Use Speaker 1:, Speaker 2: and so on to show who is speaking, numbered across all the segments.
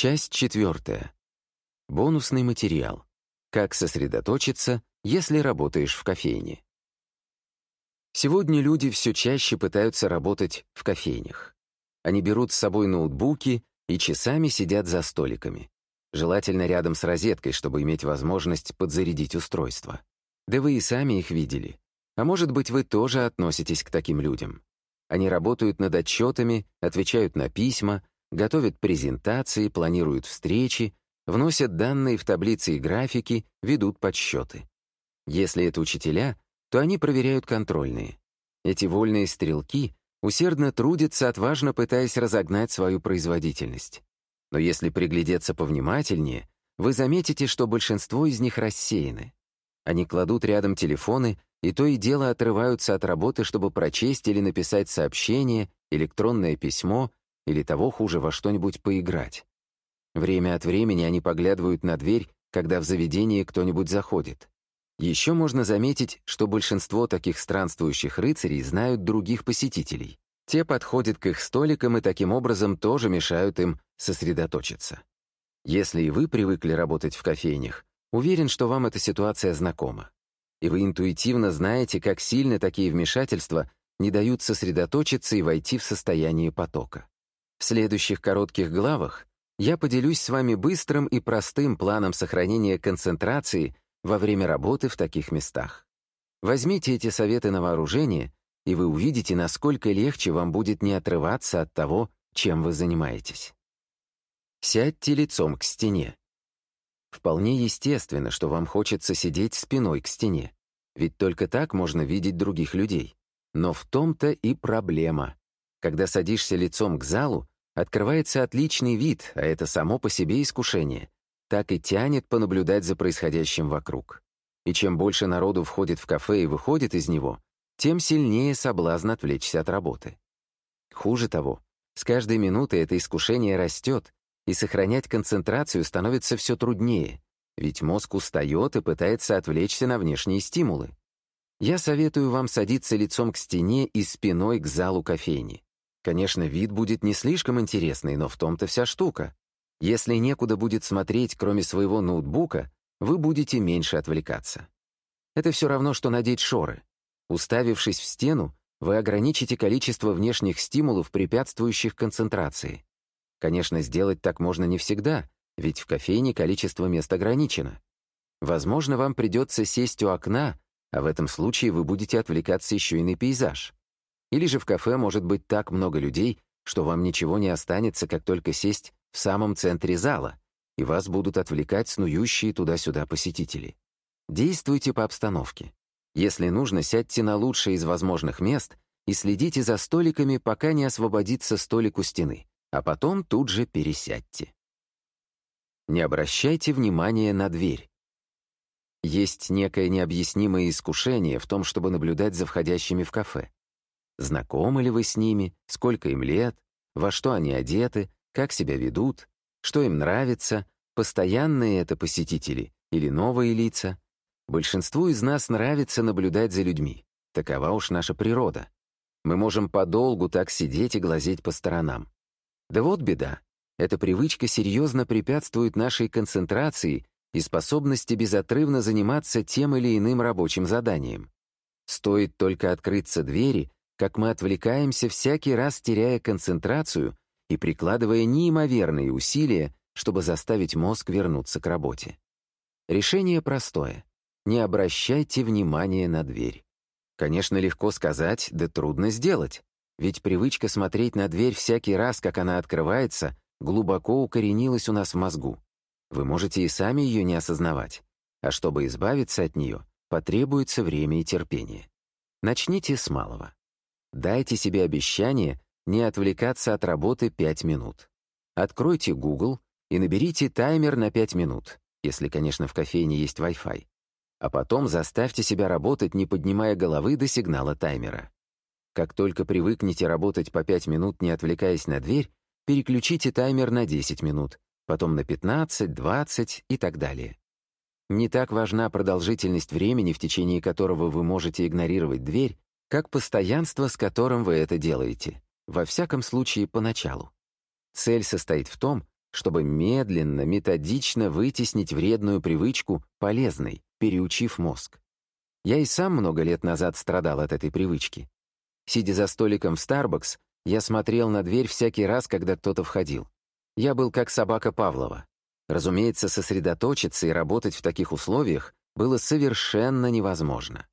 Speaker 1: Часть четвертая. Бонусный материал. Как сосредоточиться, если работаешь в кофейне. Сегодня люди все чаще пытаются работать в кофейнях. Они берут с собой ноутбуки и часами сидят за столиками. Желательно рядом с розеткой, чтобы иметь возможность подзарядить устройство. Да вы и сами их видели. А может быть, вы тоже относитесь к таким людям. Они работают над отчетами, отвечают на письма, готовят презентации, планируют встречи, вносят данные в таблицы и графики, ведут подсчеты. Если это учителя, то они проверяют контрольные. Эти вольные стрелки усердно трудятся, отважно пытаясь разогнать свою производительность. Но если приглядеться повнимательнее, вы заметите, что большинство из них рассеяны. Они кладут рядом телефоны и то и дело отрываются от работы, чтобы прочесть или написать сообщение, электронное письмо или того хуже во что-нибудь поиграть. Время от времени они поглядывают на дверь, когда в заведение кто-нибудь заходит. Еще можно заметить, что большинство таких странствующих рыцарей знают других посетителей. Те подходят к их столикам и таким образом тоже мешают им сосредоточиться. Если и вы привыкли работать в кофейнях, уверен, что вам эта ситуация знакома. И вы интуитивно знаете, как сильно такие вмешательства не дают сосредоточиться и войти в состояние потока. В следующих коротких главах я поделюсь с вами быстрым и простым планом сохранения концентрации во время работы в таких местах. Возьмите эти советы на вооружение, и вы увидите, насколько легче вам будет не отрываться от того, чем вы занимаетесь. Сядьте лицом к стене. Вполне естественно, что вам хочется сидеть спиной к стене, ведь только так можно видеть других людей. Но в том-то и проблема. Когда садишься лицом к залу, открывается отличный вид, а это само по себе искушение. Так и тянет понаблюдать за происходящим вокруг. И чем больше народу входит в кафе и выходит из него, тем сильнее соблазн отвлечься от работы. Хуже того, с каждой минутой это искушение растет, и сохранять концентрацию становится все труднее, ведь мозг устает и пытается отвлечься на внешние стимулы. Я советую вам садиться лицом к стене и спиной к залу кофейни. Конечно, вид будет не слишком интересный, но в том-то вся штука. Если некуда будет смотреть, кроме своего ноутбука, вы будете меньше отвлекаться. Это все равно, что надеть шоры. Уставившись в стену, вы ограничите количество внешних стимулов, препятствующих концентрации. Конечно, сделать так можно не всегда, ведь в кофейне количество мест ограничено. Возможно, вам придется сесть у окна, а в этом случае вы будете отвлекаться еще и на пейзаж. Или же в кафе может быть так много людей, что вам ничего не останется, как только сесть в самом центре зала, и вас будут отвлекать снующие туда-сюда посетители. Действуйте по обстановке. Если нужно, сядьте на лучшее из возможных мест и следите за столиками, пока не освободится столик у стены, а потом тут же пересядьте. Не обращайте внимания на дверь. Есть некое необъяснимое искушение в том, чтобы наблюдать за входящими в кафе. Знакомы ли вы с ними, сколько им лет, во что они одеты, как себя ведут, что им нравится, постоянные это посетители или новые лица. Большинству из нас нравится наблюдать за людьми. Такова уж наша природа. Мы можем подолгу так сидеть и глазеть по сторонам. Да вот беда. Эта привычка серьезно препятствует нашей концентрации и способности безотрывно заниматься тем или иным рабочим заданием. Стоит только открыться двери, как мы отвлекаемся, всякий раз теряя концентрацию и прикладывая неимоверные усилия, чтобы заставить мозг вернуться к работе. Решение простое. Не обращайте внимания на дверь. Конечно, легко сказать, да трудно сделать, ведь привычка смотреть на дверь всякий раз, как она открывается, глубоко укоренилась у нас в мозгу. Вы можете и сами ее не осознавать, а чтобы избавиться от нее, потребуется время и терпение. Начните с малого. Дайте себе обещание не отвлекаться от работы 5 минут. Откройте Google и наберите таймер на 5 минут, если, конечно, в кофейне есть Wi-Fi. А потом заставьте себя работать, не поднимая головы до сигнала таймера. Как только привыкнете работать по 5 минут, не отвлекаясь на дверь, переключите таймер на 10 минут, потом на 15, 20 и так далее. Не так важна продолжительность времени, в течение которого вы можете игнорировать дверь, как постоянство, с которым вы это делаете, во всяком случае поначалу. Цель состоит в том, чтобы медленно, методично вытеснить вредную привычку полезной, переучив мозг. Я и сам много лет назад страдал от этой привычки. Сидя за столиком в Starbucks, я смотрел на дверь всякий раз, когда кто-то входил. Я был как собака Павлова. Разумеется, сосредоточиться и работать в таких условиях было совершенно невозможно.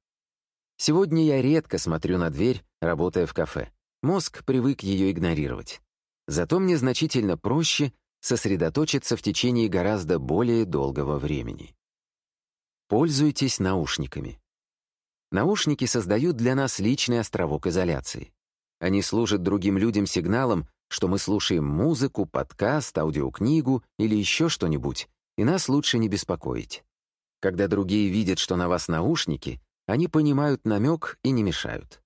Speaker 1: Сегодня я редко смотрю на дверь, работая в кафе. Мозг привык ее игнорировать. Зато мне значительно проще сосредоточиться в течение гораздо более долгого времени. Пользуйтесь наушниками. Наушники создают для нас личный островок изоляции. Они служат другим людям сигналом, что мы слушаем музыку, подкаст, аудиокнигу или еще что-нибудь, и нас лучше не беспокоить. Когда другие видят, что на вас наушники, они понимают намек и не мешают.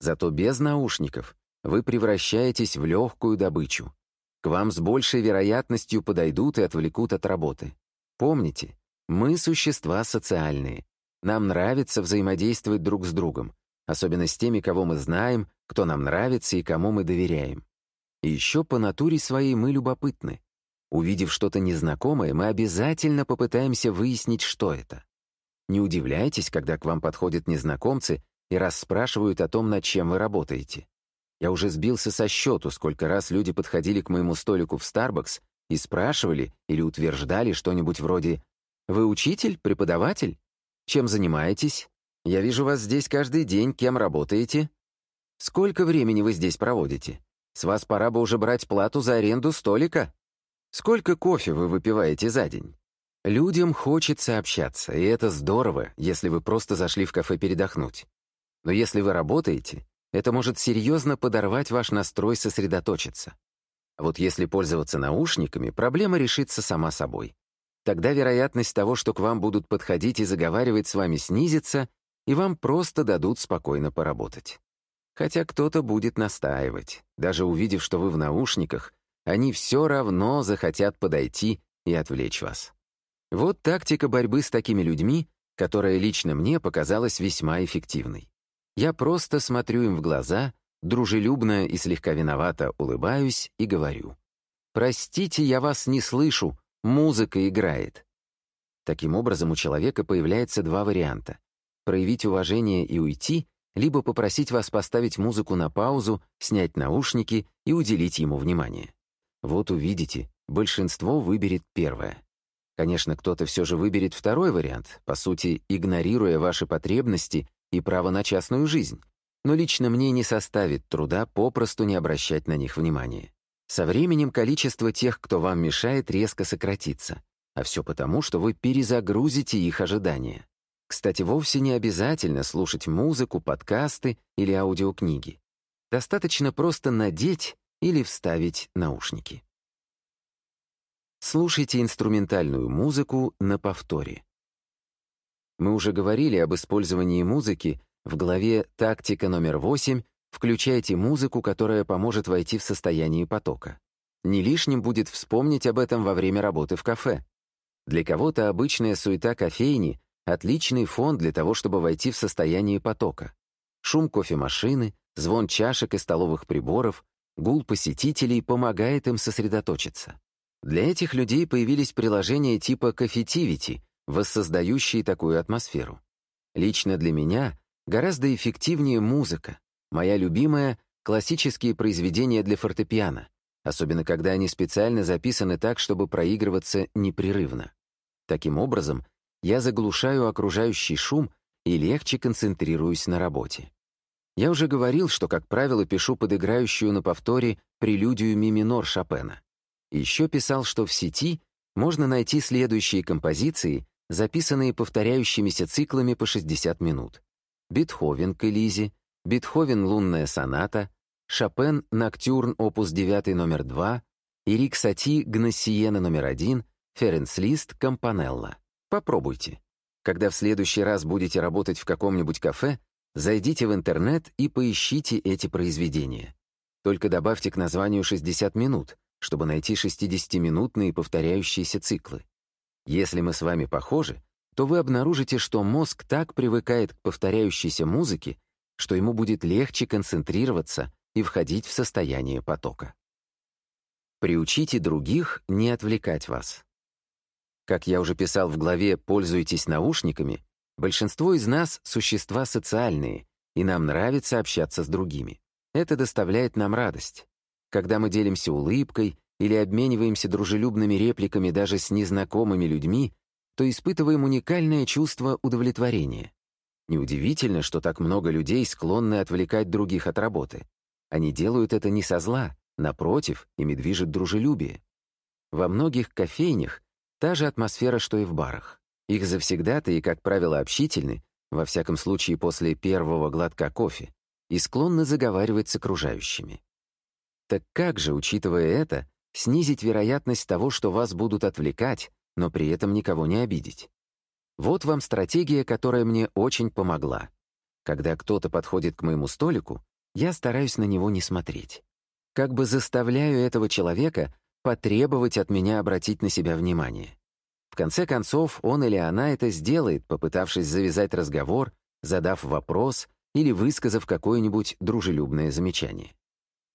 Speaker 1: Зато без наушников вы превращаетесь в легкую добычу. К вам с большей вероятностью подойдут и отвлекут от работы. Помните, мы существа социальные. Нам нравится взаимодействовать друг с другом, особенно с теми, кого мы знаем, кто нам нравится и кому мы доверяем. И еще по натуре своей мы любопытны. Увидев что-то незнакомое, мы обязательно попытаемся выяснить, что это. Не удивляйтесь, когда к вам подходят незнакомцы и расспрашивают о том, над чем вы работаете. Я уже сбился со счету, сколько раз люди подходили к моему столику в Starbucks и спрашивали или утверждали что-нибудь вроде «Вы учитель? Преподаватель? Чем занимаетесь? Я вижу вас здесь каждый день, кем работаете? Сколько времени вы здесь проводите? С вас пора бы уже брать плату за аренду столика. Сколько кофе вы выпиваете за день? Людям хочется общаться, и это здорово, если вы просто зашли в кафе передохнуть. Но если вы работаете, это может серьезно подорвать ваш настрой сосредоточиться. А вот если пользоваться наушниками, проблема решится сама собой. Тогда вероятность того, что к вам будут подходить и заговаривать с вами, снизится, и вам просто дадут спокойно поработать. Хотя кто-то будет настаивать. Даже увидев, что вы в наушниках, они все равно захотят подойти и отвлечь вас. Вот тактика борьбы с такими людьми, которая лично мне показалась весьма эффективной. Я просто смотрю им в глаза, дружелюбно и слегка виновато улыбаюсь и говорю. «Простите, я вас не слышу, музыка играет». Таким образом, у человека появляется два варианта — проявить уважение и уйти, либо попросить вас поставить музыку на паузу, снять наушники и уделить ему внимание. Вот увидите, большинство выберет первое. Конечно, кто-то все же выберет второй вариант, по сути, игнорируя ваши потребности и право на частную жизнь. Но лично мне не составит труда попросту не обращать на них внимания. Со временем количество тех, кто вам мешает, резко сократится. А все потому, что вы перезагрузите их ожидания. Кстати, вовсе не обязательно слушать музыку, подкасты или аудиокниги. Достаточно просто надеть или вставить наушники. Слушайте инструментальную музыку на повторе. Мы уже говорили об использовании музыки в главе «Тактика номер 8» «Включайте музыку, которая поможет войти в состояние потока». Не лишним будет вспомнить об этом во время работы в кафе. Для кого-то обычная суета кофейни — отличный фон для того, чтобы войти в состояние потока. Шум кофемашины, звон чашек и столовых приборов, гул посетителей помогает им сосредоточиться. Для этих людей появились приложения типа Coffeetivity, воссоздающие такую атмосферу. Лично для меня гораздо эффективнее музыка. Моя любимая — классические произведения для фортепиано, особенно когда они специально записаны так, чтобы проигрываться непрерывно. Таким образом, я заглушаю окружающий шум и легче концентрируюсь на работе. Я уже говорил, что, как правило, пишу под играющую на повторе прелюдию ми минор Шопена. Еще писал, что в сети можно найти следующие композиции, записанные повторяющимися циклами по 60 минут. Бетховен к Элизе, Бетховен «Лунная соната», Шопен «Ноктюрн» опус 9 номер 2, Ирик Сати «Гносиена» номер 1, Ференц Лист «Кампанелла». Попробуйте. Когда в следующий раз будете работать в каком-нибудь кафе, зайдите в интернет и поищите эти произведения. Только добавьте к названию 60 минут, чтобы найти 60-минутные повторяющиеся циклы. Если мы с вами похожи, то вы обнаружите, что мозг так привыкает к повторяющейся музыке, что ему будет легче концентрироваться и входить в состояние потока. Приучите других не отвлекать вас. Как я уже писал в главе «Пользуйтесь наушниками», большинство из нас — существа социальные, и нам нравится общаться с другими. Это доставляет нам радость. Когда мы делимся улыбкой или обмениваемся дружелюбными репликами даже с незнакомыми людьми, то испытываем уникальное чувство удовлетворения. Неудивительно, что так много людей склонны отвлекать других от работы. Они делают это не со зла, напротив, ими движет дружелюбие. Во многих кофейнях та же атмосфера, что и в барах. Их завсегдатые, как правило, общительны, во всяком случае после первого глотка кофе, и склонны заговаривать с окружающими. Так как же, учитывая это, снизить вероятность того, что вас будут отвлекать, но при этом никого не обидеть? Вот вам стратегия, которая мне очень помогла. Когда кто-то подходит к моему столику, я стараюсь на него не смотреть. Как бы заставляю этого человека потребовать от меня обратить на себя внимание. В конце концов, он или она это сделает, попытавшись завязать разговор, задав вопрос или высказав какое-нибудь дружелюбное замечание.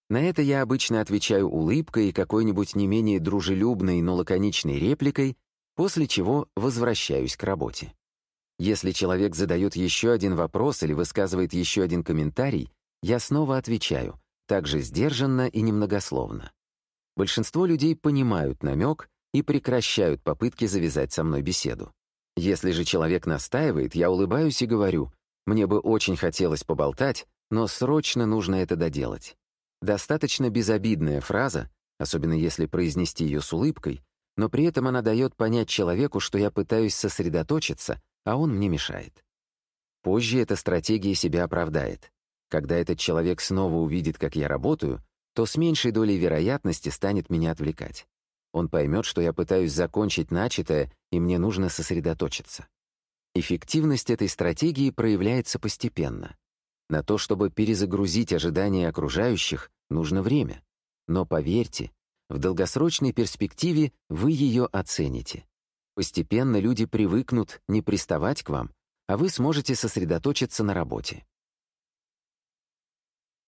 Speaker 1: На это я обычно отвечаю улыбкой и какой-нибудь не менее дружелюбной, но лаконичной репликой, после чего возвращаюсь к работе. Если человек задает еще один вопрос или высказывает еще один комментарий, я снова отвечаю, также сдержанно и немногословно. Большинство людей понимают намек и прекращают попытки завязать со мной беседу. Если же человек настаивает, я улыбаюсь и говорю, мне бы очень хотелось поболтать, но срочно нужно это доделать. Достаточно безобидная фраза, особенно если произнести ее с улыбкой, но при этом она дает понять человеку, что я пытаюсь сосредоточиться, а он мне мешает. Позже эта стратегия себя оправдает. Когда этот человек снова увидит, как я работаю, то с меньшей долей вероятности станет меня отвлекать. Он поймет, что я пытаюсь закончить начатое, и мне нужно сосредоточиться. Эффективность этой стратегии проявляется постепенно. На то, чтобы перезагрузить ожидания окружающих, нужно время. Но поверьте, в долгосрочной перспективе вы ее оцените. Постепенно люди привыкнут не приставать к вам, а вы сможете сосредоточиться на работе.